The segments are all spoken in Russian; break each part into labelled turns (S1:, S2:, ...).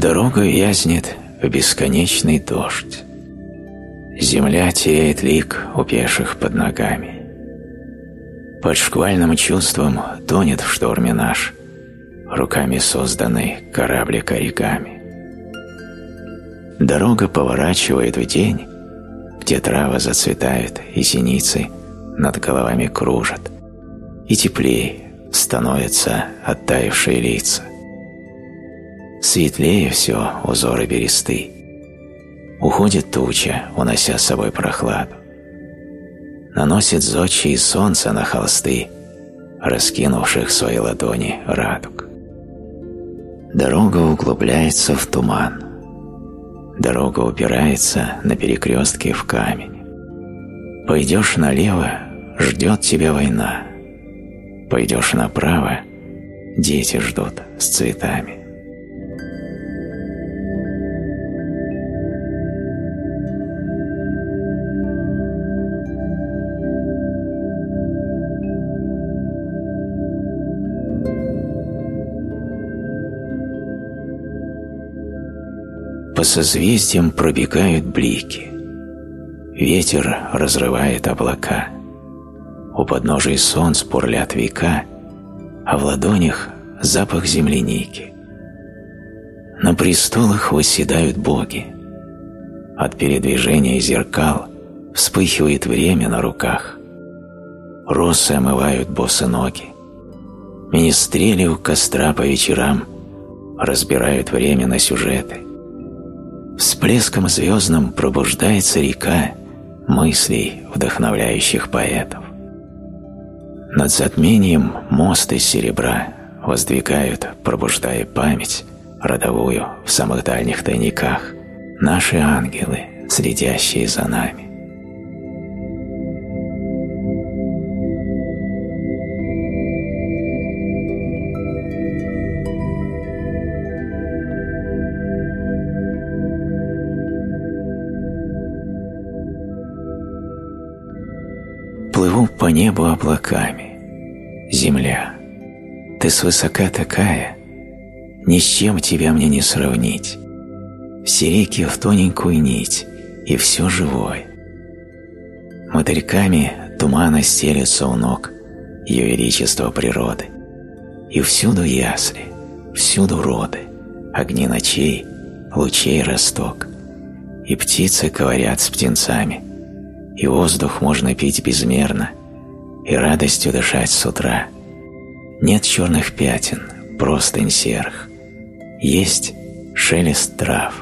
S1: Дорога вязнет в бесконечный дождь. Земля теряет лик у пеших под ногами. Под шквальным чувством тонет в шторме наш, руками созданный кораблик оригами. Дорога поворачивает в день, где травы зацветают и синицы над головами кружат, и теплее становятся оттаившие лица. Светлее все узоры бересты. Уходит туча, унося с собой прохладу. Наносит зодчие солнце на холсты, раскинувших свои ладони радуг. Дорога углубляется в туман. Дорога упирается на перекрестке в камень. Пойдешь налево, ждет тебя война. Пойдешь направо, дети ждут с цветами. По созвездиям пробегают блики. Ветер разрывает облака. У подножия солнц пурлят века, а в ладонях запах земляники. На престолах восседают боги. От передвижения зеркал вспыхивает время на руках. Росы омывают босы ноги. Министрели у костра по вечерам разбирают время на сюжеты. Всплеском звездным пробуждается река мыслей, вдохновляющих поэтов. Над затмением мост из серебра воздвигают, пробуждая память, родовую в самых дальних тайниках, наши ангелы, следящие за нами. По небу облаками. Земля, ты свысока такая, ни с чем тебя мне не сравнить. Все реки в тоненькую нить, и все живое. Мотыльками тумана стелется у ног ее величество природы. И всюду ясли, всюду роды, огни ночей, лучей росток. И птицы говорят с птенцами, и воздух можно пить безмерно, и радостью дышать с утра. Нет черных пятен, простынь серых. Есть шелест трав.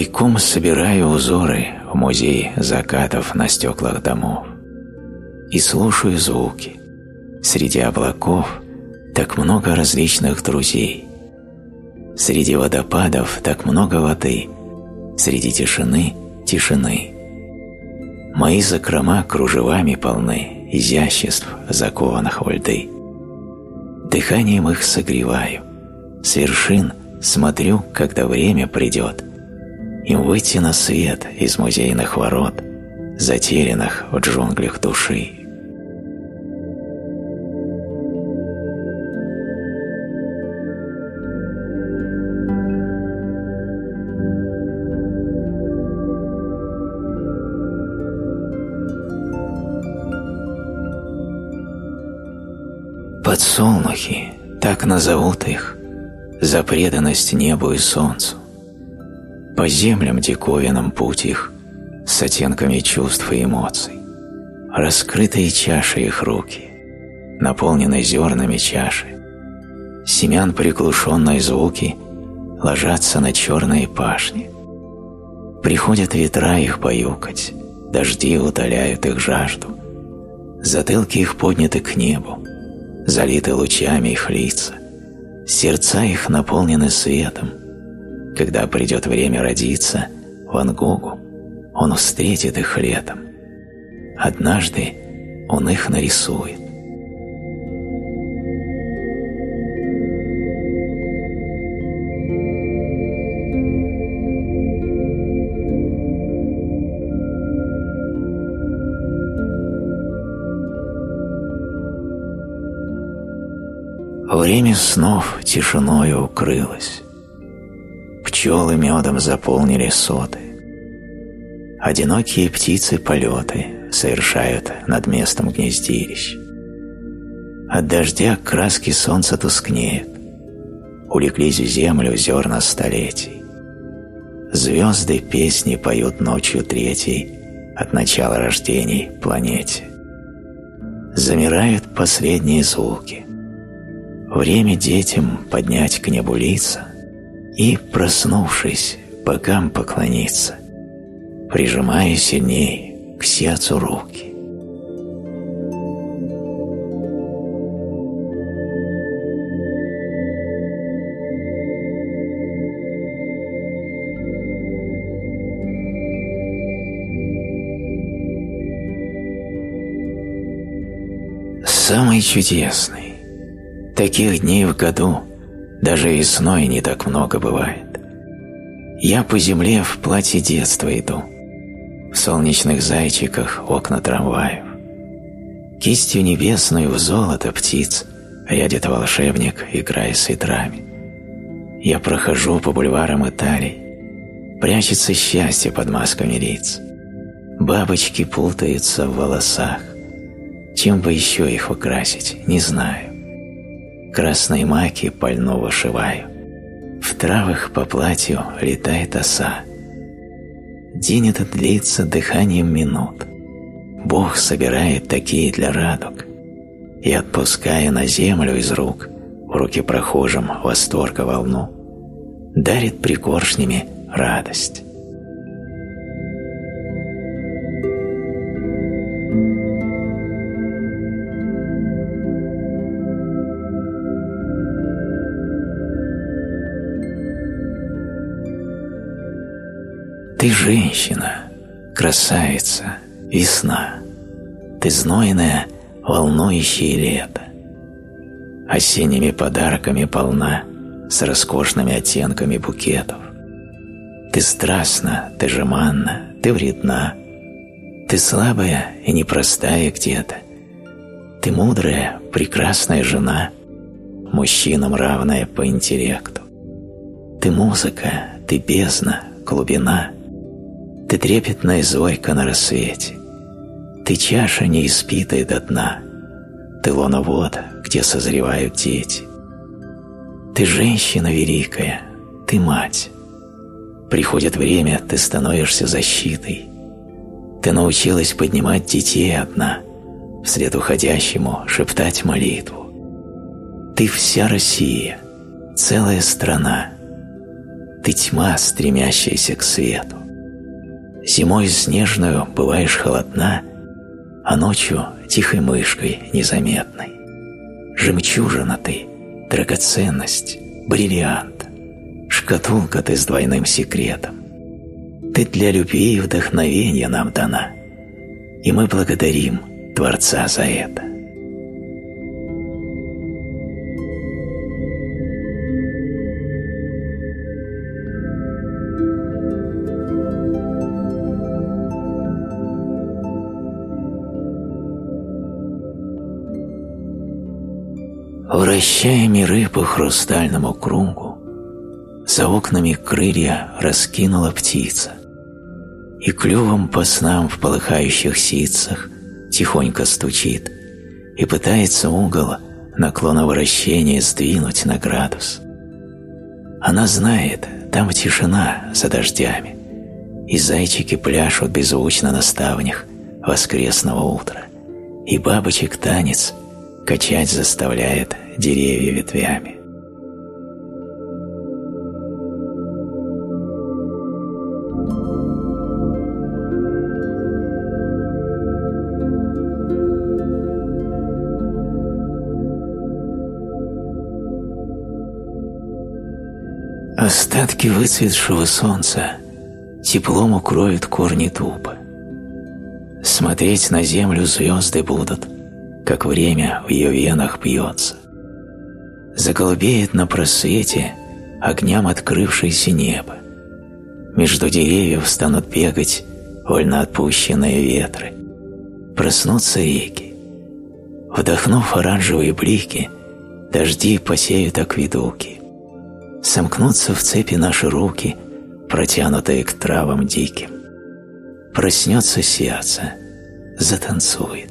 S1: Тайком собираю узоры в музее закатов на стеклах домов. И слушаю звуки. Среди облаков так много различных друзей. Среди водопадов так много воды. Среди тишины – тишины. Мои закрома кружевами полны изяществ, закованных во льды. Дыханием их согреваю. С вершин смотрю, когда время придет – им выйти на свет из музейных ворот, затерянных в джунглях души. Подсолнухи, так назовут их, за преданность небу и солнцу. По землям диковинам путь их, с оттенками чувств и эмоций. Раскрытые чаши их руки, наполнены зернами чаши. Семян приглушенные звуки ложатся на черные пашни. Приходят ветра их поюкать, дожди утоляют их жажду. Затылки их подняты к небу, залиты лучами их лица. Сердца их наполнены светом, когда придет время родиться Ван Гогу, он встретит их летом. Однажды он их нарисует. Время снов тишиною укрылось. Пчелы медом заполнили соты. Одинокие птицы полеты совершают над местом гнездилищ. От дождя краски солнца тускнеют, улеглись в землю зерна столетий. Звезды песни поют ночью третьей от начала рождений планете. Замирают последние звуки. Время детям поднять к небу лица и, проснувшись, богам поклониться, прижимая сильней к сердцу руки. самый чудесный. Таких дней в году даже весной не так много бывает. Я по земле в платье детства иду, в солнечных зайчиках окна трамваев. Кистью небесную в золото птиц рядит волшебник, играя с ветрами. Я прохожу по бульварам Италии, прячется счастье под масками лиц. Бабочки путаются в волосах, чем бы еще их украсить, не знаю. Красной маки пально вышиваю. В травах по платью летает оса. День этот длится дыханием минут. Бог собирает такие для радуг. И отпуская на землю из рук, в руки прохожим восторга волну, дарит прикоршнями радость. Ты женщина, красавица, весна. Ты знойная, волнующее лето. Осенними подарками полна, с роскошными оттенками букетов. Ты страстна, ты жеманна, ты вредна. Ты слабая и непростая где-то. Ты мудрая, прекрасная жена, мужчинам равная по интеллекту. Ты музыка, ты бездна, глубина — ты трепетная зойка на рассвете. Ты чаша не испитая до дна. Ты лоновод, где созревают дети. Ты женщина великая, ты мать. Приходит время, ты становишься защитой. Ты научилась поднимать детей одна, вслед уходящему шептать молитву. Ты вся Россия, целая страна. Ты тьма, стремящаяся к свету. Зимой снежную бываешь холодна, а ночью тихой мышкой незаметной. Жемчужина ты, драгоценность, бриллиант, шкатулка ты с двойным секретом. Ты для любви и вдохновения нам дана, и мы благодарим Творца за это. Вращая миры по хрустальному кругу, За окнами крылья раскинула птица, И клювом по снам в полыхающих ситцах Тихонько стучит И пытается угол наклона вращения Сдвинуть на градус. Она знает, там тишина за дождями, И зайчики пляшут беззвучно на ставнях Воскресного утра, И бабочек танец качать заставляет деревья ветвями. Остатки выцветшего солнца теплом укроют корни туба. Смотреть на землю звезды будут, как время в ее венах бьется заголубеет на просвете огням открывшееся небо. Между деревьев станут бегать вольно отпущенные ветры. Проснутся реки. Вдохнув оранжевые блики, дожди посеют акведуки. Сомкнутся в цепи наши руки, протянутые к травам диким. Проснется сердце, затанцует.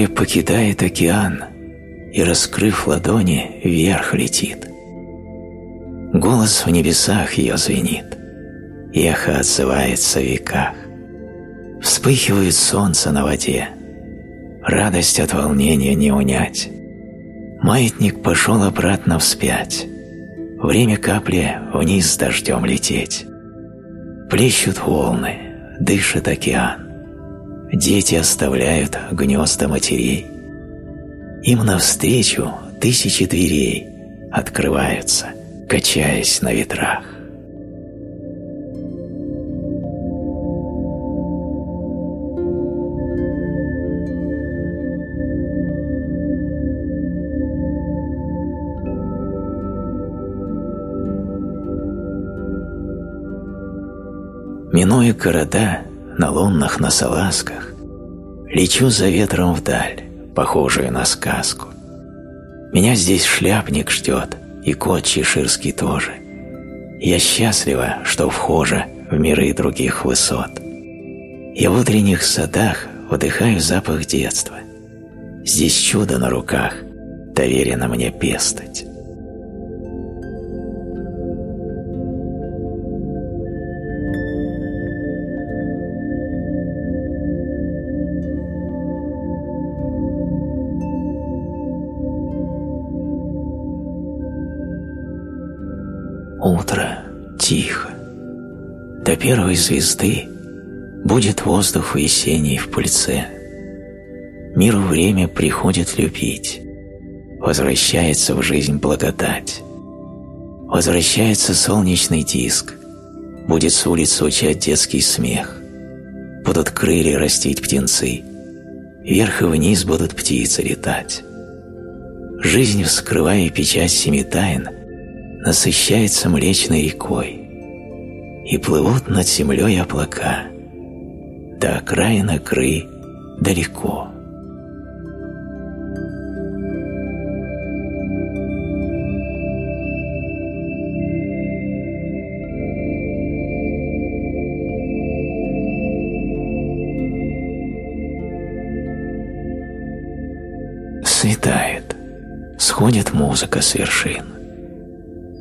S1: Капля покидает океан и, раскрыв ладони, вверх летит. Голос в небесах ее звенит, эхо отзывается в веках. Вспыхивает солнце на воде, радость от волнения не унять. Маятник пошел обратно вспять, время капли вниз с дождем лететь. Плещут волны, дышит океан. Дети оставляют гнезда матерей. Им навстречу тысячи дверей открываются, качаясь на ветрах. Минуя города, на лунных на салазках, лечу за ветром вдаль, похожую на сказку. Меня здесь шляпник ждет, и кот чеширский тоже. Я счастлива, что вхожа в миры других высот. Я в утренних садах вдыхаю запах детства. Здесь чудо на руках, доверено мне пестать. Тихо. До первой звезды будет воздух весенний в пыльце. Миру время приходит любить, возвращается в жизнь благодать. Возвращается солнечный диск, будет с улиц звучать детский смех. Будут крылья растить птенцы, вверх и вниз будут птицы летать. Жизнь, вскрывая печать семи тайн – насыщается Млечной рекой, и плывут над землей облака, до окраина кры далеко. Светает, сходит музыка с вершин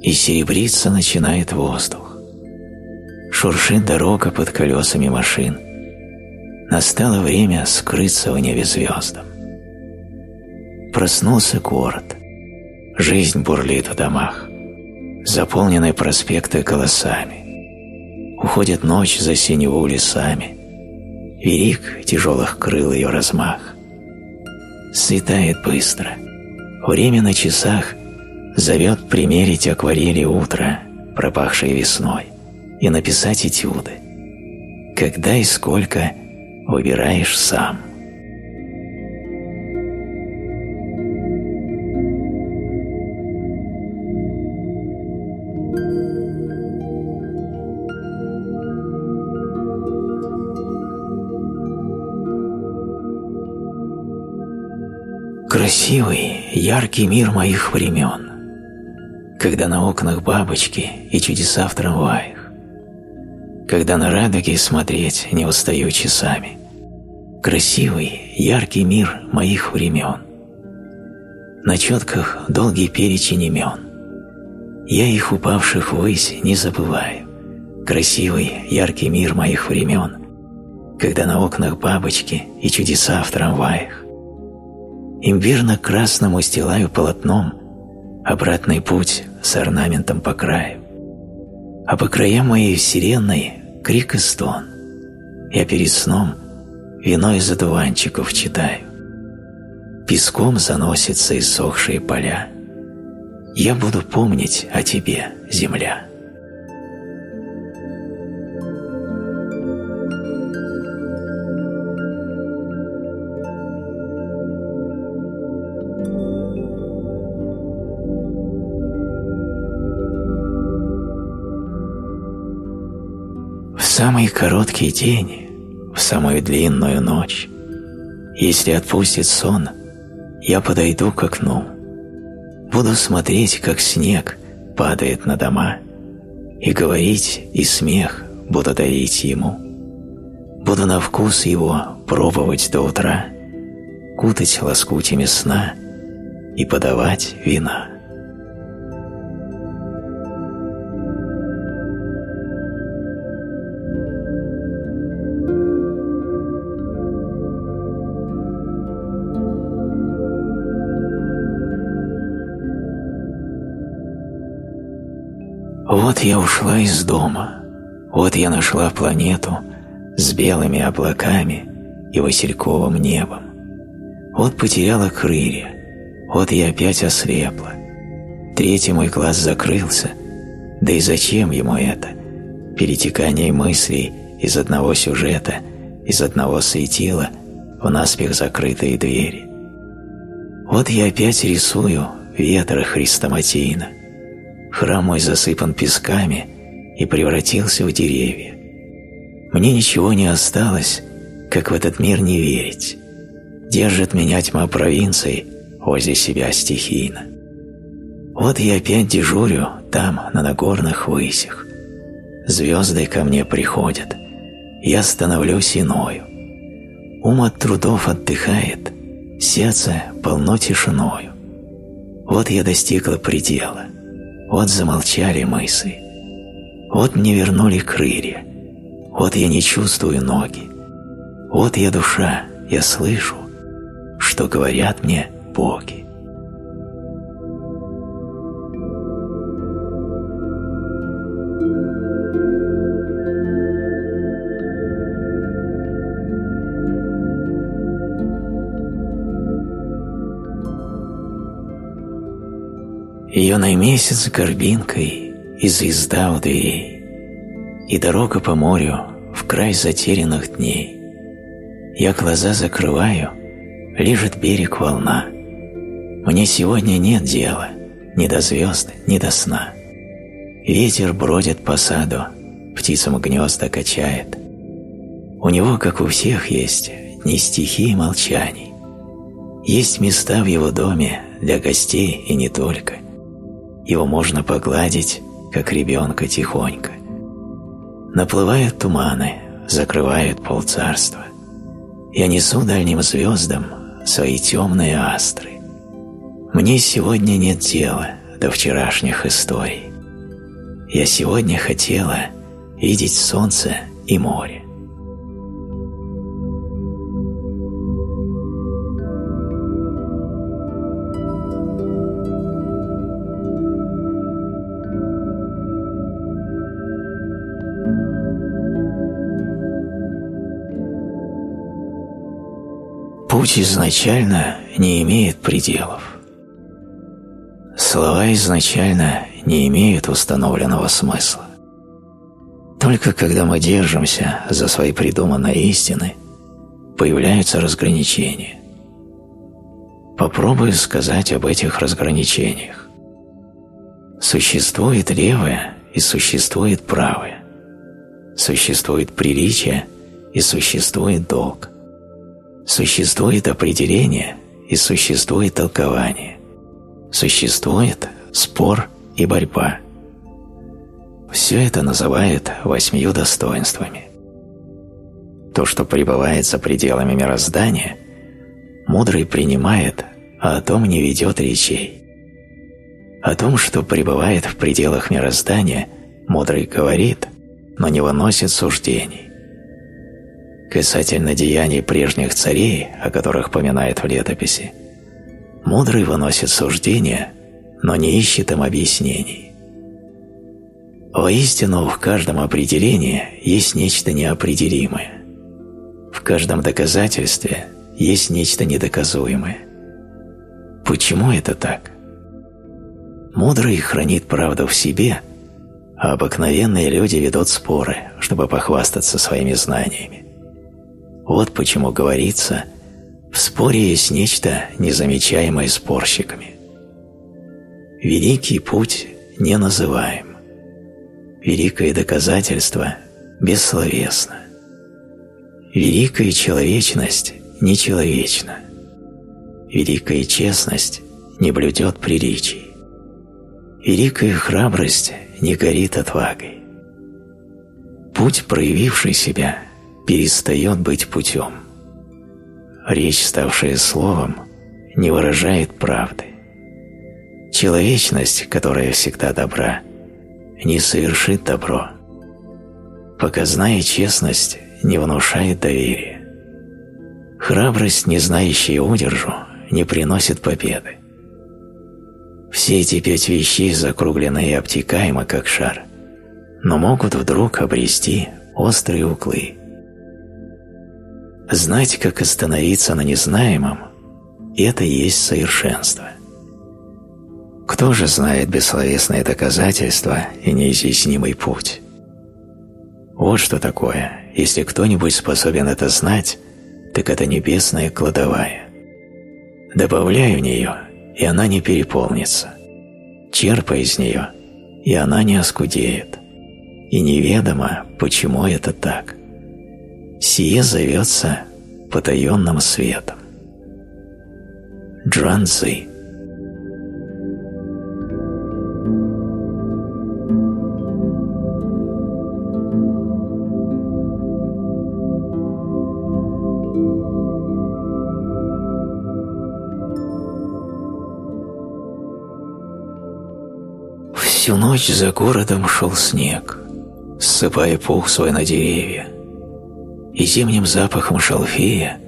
S1: и серебриться начинает воздух. Шуршит дорога под колесами машин. Настало время скрыться в небе звездам. Проснулся город. Жизнь бурлит в домах. Заполнены проспекты голосами. Уходит ночь за синеву лесами. Велик тяжелых крыл ее размах. Светает быстро. Время на часах зовет примерить акварели утра, пропахшее весной, и написать этюды. Когда и сколько выбираешь сам. Красивый, яркий мир моих времен когда на окнах бабочки и чудеса в трамваях, когда на радуге смотреть не устаю часами. Красивый, яркий мир моих времен. На четках долгий перечень имен. Я их упавших ввысь не забываю. Красивый, яркий мир моих времен, когда на окнах бабочки и чудеса в трамваях. Имбирно-красным устилаю полотном обратный путь с орнаментом по краю. А по краям моей вселенной крик и стон. Я перед сном вино из одуванчиков читаю. Песком заносятся иссохшие поля. Я буду помнить о тебе, земля. Самый короткий день, в самую длинную ночь, если отпустит сон, я подойду к окну, буду смотреть, как снег падает на дома, и говорить, и смех буду дарить ему. Буду на вкус его пробовать до утра, кутать лоскутями сна и подавать вина. Вот я ушла из дома, вот я нашла планету с белыми облаками и васильковым небом. Вот потеряла крылья, вот я опять ослепла. Третий мой глаз закрылся, да и зачем ему это? Перетекание мыслей из одного сюжета, из одного светила в наспех закрытые двери. Вот я опять рисую ветра хрестоматийно, Храм мой засыпан песками и превратился в деревья. Мне ничего не осталось, как в этот мир не верить. Держит меня тьма провинций возле себя стихийно. Вот я опять дежурю там, на Нагорных высях. Звезды ко мне приходят, я становлюсь иною. Ум от трудов отдыхает, сердце полно тишиною. Вот я достигла предела — вот замолчали мысли. Вот мне вернули крылья. Вот я не чувствую ноги. Вот я душа, я слышу, что говорят мне боги. Ее месяц горбинкой и звезда у дверей, И дорога по морю в край затерянных дней. Я глаза закрываю, лежит берег волна. Мне сегодня нет дела ни до звезд, ни до сна. Ветер бродит по саду, птицам гнезда качает. У него, как у всех, есть дни стихи и молчаний. Есть места в его доме для гостей и не только – его можно погладить, как ребенка тихонько. Наплывают туманы, закрывают полцарства. Я несу дальним звездам свои темные астры. Мне сегодня нет дела до вчерашних историй. Я сегодня хотела видеть солнце и море. Путь изначально не имеет пределов. Слова изначально не имеют установленного смысла. Только когда мы держимся за свои придуманные истины, появляются разграничения. Попробую сказать об этих разграничениях. Существует левое и существует правое. Существует приличие и существует долг. Существует определение и существует толкование. Существует спор и борьба. Все это называют восьмию достоинствами. То, что пребывает за пределами мироздания, мудрый принимает, а о том не ведет речей. О том, что пребывает в пределах мироздания, мудрый говорит, но не выносит суждений касательно деяний прежних царей, о которых поминает в летописи, мудрый выносит суждения, но не ищет им объяснений. Воистину, в каждом определении есть нечто неопределимое. В каждом доказательстве есть нечто недоказуемое. Почему это так? Мудрый хранит правду в себе, а обыкновенные люди ведут споры, чтобы похвастаться своими знаниями. Вот почему говорится, в споре есть нечто, незамечаемое спорщиками. Великий путь не называем. Великое доказательство бессловесна. Великая человечность нечеловечна. Великая честность не блюдет приличий. Великая храбрость не горит отвагой. Путь, проявивший себя, перестает быть путем. Речь, ставшая словом, не выражает правды. Человечность, которая всегда добра, не совершит добро. Показная честность не внушает доверия. Храбрость, не знающая удержу, не приносит победы. Все эти пять вещей закруглены и обтекаемы, как шар, но могут вдруг обрести острые углы. Знать, как остановиться на незнаемом – это есть совершенство. Кто же знает бессловесное доказательство и неизъяснимый путь? Вот что такое, если кто-нибудь способен это знать, так это небесная кладовая. Добавляй в нее, и она не переполнится. Черпай из нее, и она не оскудеет. И неведомо, почему это так. Сие зовется потаенным светом. Джан Цзи Всю ночь за городом шел снег, ссыпая пух свой на деревья, и зимним запахом шалфея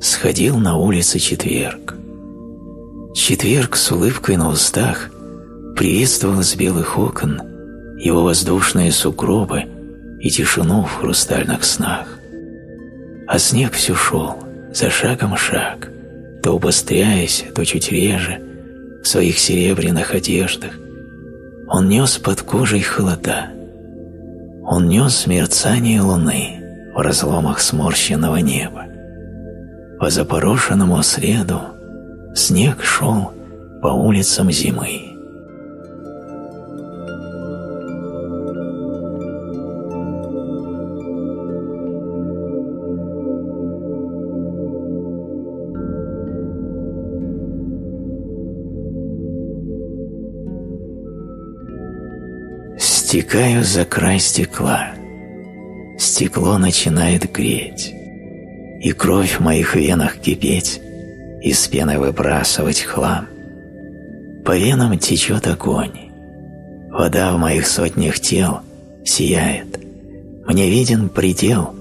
S1: сходил на улице четверг. Четверг с улыбкой на устах приветствовал с белых окон его воздушные сугробы и тишину в хрустальных снах. А снег все шел, за шагом шаг, то убыстряясь, то чуть реже, в своих серебряных одеждах, он нес под кожей холода. Он нес мерцание луны в разломах сморщенного неба. По запорошенному следу снег шел по улицам зимы. Стекаю за край стекла. Стекло начинает греть, И кровь в моих венах кипеть, Из пены выбрасывать хлам. По венам течет огонь, Вода в моих сотнях тел сияет, Мне виден предел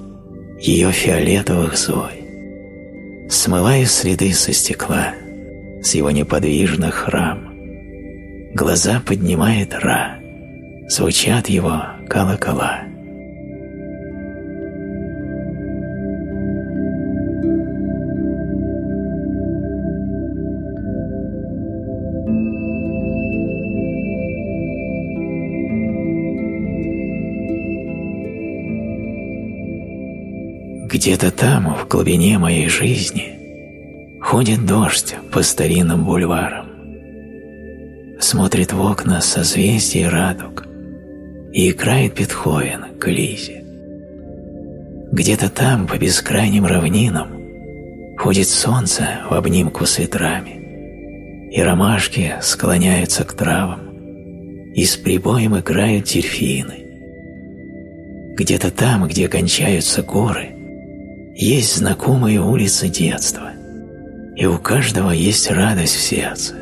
S1: Ее фиолетовых зой. Смываю следы со стекла, С его неподвижных рам. Глаза поднимает Ра — звучат его колокола. Где-то там, в глубине моей жизни, ходит дождь по старинным бульварам, смотрит в окна созвездий радуг, и играет Бетховен к Лизе. Где-то там, по бескрайним равнинам, ходит солнце в обнимку с ветрами, и ромашки склоняются к травам, и с прибоем играют дельфины. Где-то там, где кончаются горы, есть знакомые улицы детства, и у каждого есть радость в сердце,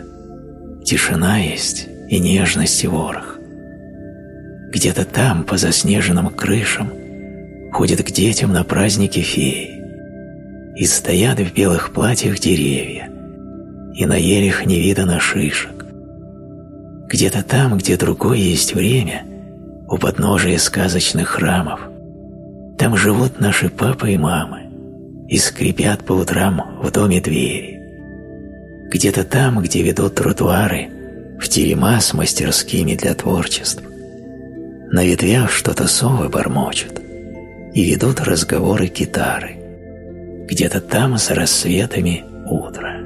S1: тишина есть и нежность и ворох. Где-то там, по заснеженным крышам, ходят к детям на праздники феи. И стоят в белых платьях деревья, и на елях не видано шишек. Где-то там, где другое есть время, у подножия сказочных храмов, там живут наши папы и мамы и скрипят по утрам в доме двери. Где-то там, где ведут тротуары, в терема с мастерскими для творчества. На ветвях что-то совы бормочут и ведут разговоры гитары. Где-то там с рассветами утро.